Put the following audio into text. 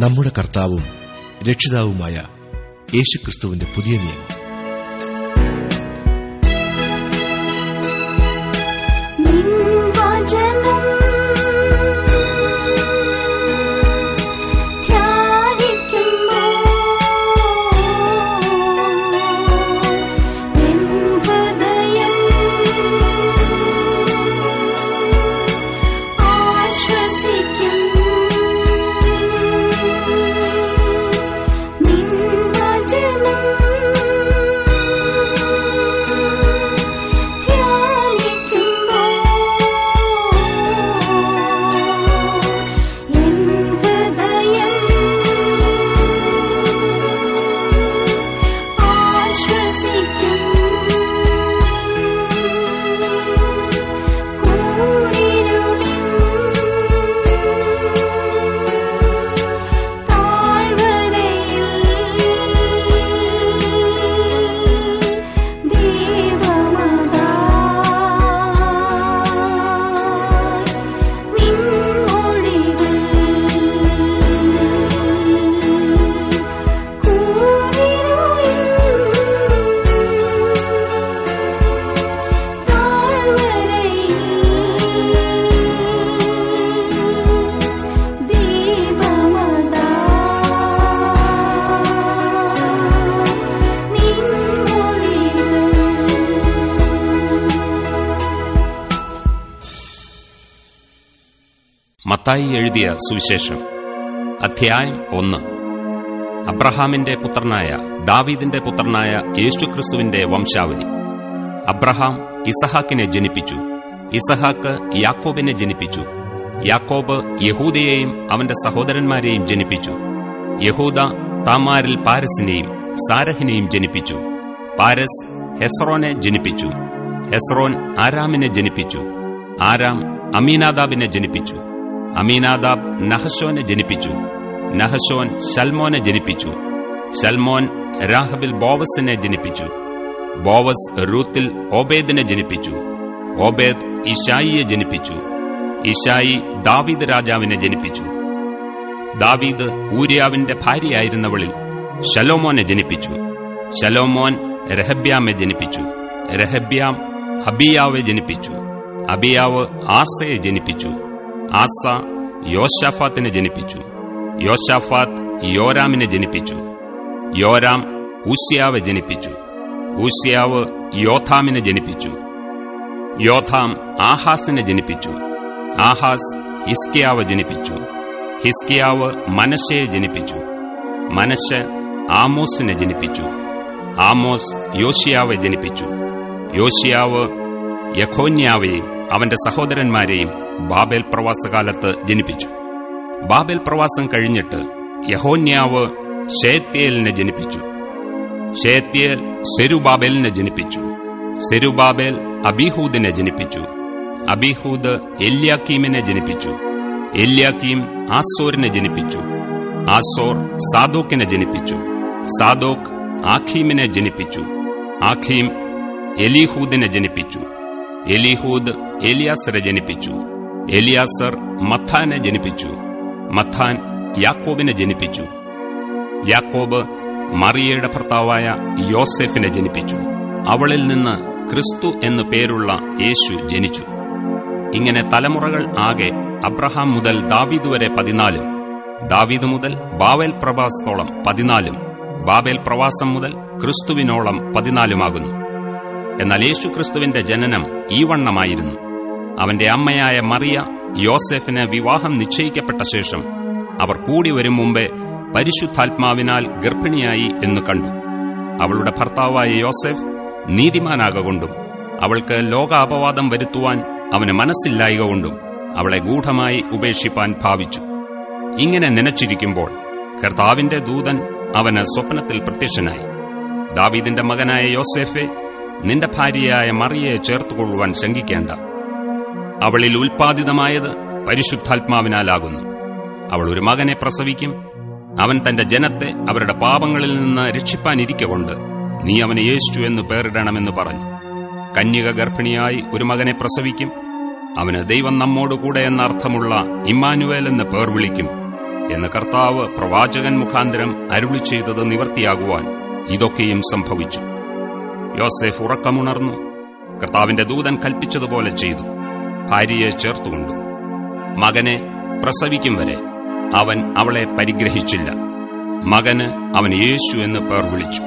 നമ്മുടെ കർത്താവും രക്ഷിതാവുമായ യേശുക്രിസ്തുവിന്റെ പുതിയ നിയമം. മത്തായി എഴുതിയ സുവിശേഷം. അധ്യായം ഒന്ന്. അബ്രഹാമിന്റെ പുത്രനായ ദാവീദിന്റെ പുത്രനായ യേശുക്രിസ്തുവിന്റെ വംശാവലി. അബ്രഹാം ഇസഹാക്കിനെ ജനിപ്പിച്ചു. ഇസഹാക്ക് യാക്കോബിനെ ജനിപ്പിച്ചു. യാക്കോബ് യഹൂദയെയും അവന്റെ സഹോദരന്മാരെയും ജനിപ്പിച്ചു. യഹൂദ താമാരിൽ പാരസിനെയും സാരഹിനെയും ജനിപ്പിച്ചു. പാരസ് ഹെസ്റോനെ ജനിപ്പിച്ചു. ഹെസ്റോൻ ആരാമിനെ ജനിപ്പിച്ചു. ആരാം അമീനാദാബിനെ ജനിപ്പിച്ചു. അമീനാദാബ് നഹശോനെ ജനിപ്പിച്ചു. നഹശോൻ സൽമോനെ ജനിപ്പിച്ചു. സൽമോൻ രാഹബിൽ ബോവസിനെ ജനിപ്പിച്ചു. ബോവസ് റൂത്തിൽ ഓബേദിനെ ജനിപ്പിച്ചു. ഓബേദ് ഇഷായിയെ ജനിപ്പിച്ചു. ഇഷായി ദാവീദ് രാജാവിനെ ജനിപ്പിച്ചു. ദാവീദ് ഊര്യാവിന്റെ ഭാര്യയായിരുന്നവളിൽ ശലോമോനെ ജനിപ്പിച്ചു. ശലോമോൻ രഹബ്യാമെ ജനിപ്പിച്ചു. രഹബ്യാം അബിയാവെ ജനിപ്പിച്ചു. അബിയാവ് ആസയെ ജനിപ്പിച്ചു. ആസ യോശാഫാത്തിനെ ജനിപ്പിച്ചു. യോശാഫാത്ത് യോരാമിനെ ജനിപ്പിച്ചു. യോരാം ഊസിയാവെ ജനിപ്പിച്ചു. ഊസിയാവ് യോഥാമിനെ ജനിപ്പിച്ചു. യോഥാം ആഹാസിനെ ജനിപ്പിച്ചു. ആഹാസ് ഹിസ്കിയാവ് ജനിപ്പിച്ചു. ഹിസ്കിയാവ് മനശയെ ജനിപ്പിച്ചു. മനശ ആമോസിനെ ജനിപ്പിച്ചു. ആമോസ് യോഷിയാവെ ജനിപ്പിച്ചു. യോഷിയാവ് യഖോന്യാവെയും അവന്റെ സഹോദരന്മാരെയും ബാബേൽ പ്രവാസകാലത്ത് ജനിപ്പിച്ചു. ബാബേൽ പ്രവാസം കഴിഞ്ഞിട്ട് യഹോന്യാവ് ഷേത്യേലിനെ ജനിപ്പിച്ചു. ഷേത്യേൽ സെരുബാബേലിനെ ജനിപ്പിച്ചു. സെരുബാബേൽ അബിഹൂദിനെ ജനിപ്പിച്ചു. അബിഹൂദ് എല്യാക്കീമിനെ ജനിപ്പിച്ചു. എല്യാക്കീം ആസോറിനെ ജനിപ്പിച്ചു. ആസോർ സാദോക്കിനെ ജനിപ്പിച്ചു. സാദോക് ആഖീമിനെ ജനിപ്പിച്ചു. ആഖീം എലിഹൂദിനെ ജനിപ്പിച്ചു. എലിഹൂദ് എലിയാസിനെ ജനിപ്പിച്ചു. എലിയാസർ മത്താനെ ജനിപ്പിച്ചു. മത്താൻ യാക്കോബിനെ ജനിപ്പിച്ചു. യാക്കോബ് മറിയയുടെ ഭർത്താവായ യോസെഫിനെ ജനിപ്പിച്ചു. അവളിൽ നിന്ന് ക്രിസ്തു എന്നു പേരുള്ള യേശു ജനിച്ചു. ഇങ്ങനെ തലമുറകൾ ആകെ അബ്രഹാം മുതൽ ദാവീദ് വരെ പതിനാലും ദാവീദ് മുതൽ ബാവേൽ പ്രവാസത്തോളം പതിനാലും ബാബേൽ പ്രവാസം മുതൽ ക്രിസ്തുവിനോളം പതിനാലുമാകുന്നു. എന്നാൽ യേശു ക്രിസ്തുവിന്റെ ജനനം ഈ വണ്ണമായിരുന്നു. അവന്റെ അമ്മയായ മറിയ യോസെഫിന് വിവാഹം നിശ്ചയിക്കപ്പെട്ട ശേഷം അവർ കൂടി വരും മുമ്പേ പരിശുദ്ധാത്മാവിനാൽ ഗർഭിണിയായി എന്ന് കണ്ടു. അവളുടെ ഭർത്താവായ യോസെഫ് നീതിമാനാകൊണ്ടും അവൾക്ക് ലോകാപവാദം വരുത്തുവാൻ അവന് മനസ്സില്ലായക കൊണ്ടും അവളെ ഗൂഢമായി ഉപേക്ഷിപ്പാൻ ഭാവിച്ചു. ഇങ്ങനെ നനച്ചിരിക്കുമ്പോൾ കർത്താവിന്റെ ദൂതൻ അവന് സ്വപ്നത്തിൽ പ്രത്യക്ഷനായി. ദാവീദിന്റെ മകനായ യോസെഫെ നിന്റെ ഭാര്യയായ മറിയെ ചേർത്തുകൊള്ളുവാൻ ശങ്കിക്കേണ്ട. അവളിൽ ഉൽപ്പാദിതമായത് പരിശുദ്ധാത്മാവിനാലാകുന്നു. അവൾ ഒരു മകനെ പ്രസവിക്കും. അവൻ തന്റെ ജനത്തെ അവരുടെ പാപങ്ങളിൽ നിന്ന് രക്ഷിപ്പാനിരിക്കൊണ്ട് നീ അവനെ യേശു എന്ന് പേരിടണമെന്ന് പറഞ്ഞു. കന്യക ഗർഭിണിയായി ഒരു മകനെ പ്രസവിക്കും. അവന് ദൈവം നമ്മോടുകൂടെ എന്ന അർത്ഥമുള്ള ഇമ്മാനുവേൽ എന്ന് പേർ വിളിക്കും എന്ന് കർത്താവ് പ്രവാചകൻ മുഖാന്തരം അരുളി ചെയ്തത് നിവർത്തിയാകുവാൻ ഇതൊക്കെയും സംഭവിച്ചു. യോസെഫ് ഉറക്കമുണർന്നു. കർത്താവിന്റെ ദൂതൻ കൽപ്പിച്ചതുപോലെ ചെയ്തു. ഭാര്യയെ ചേർത്തുകൊണ്ടു. മകനെ പ്രസവിക്കും വരെ അവൻ അവളെ പരിഗ്രഹിച്ചില്ല. മകന് അവൻ യേശു എന്ന് പേർ വിളിച്ചു.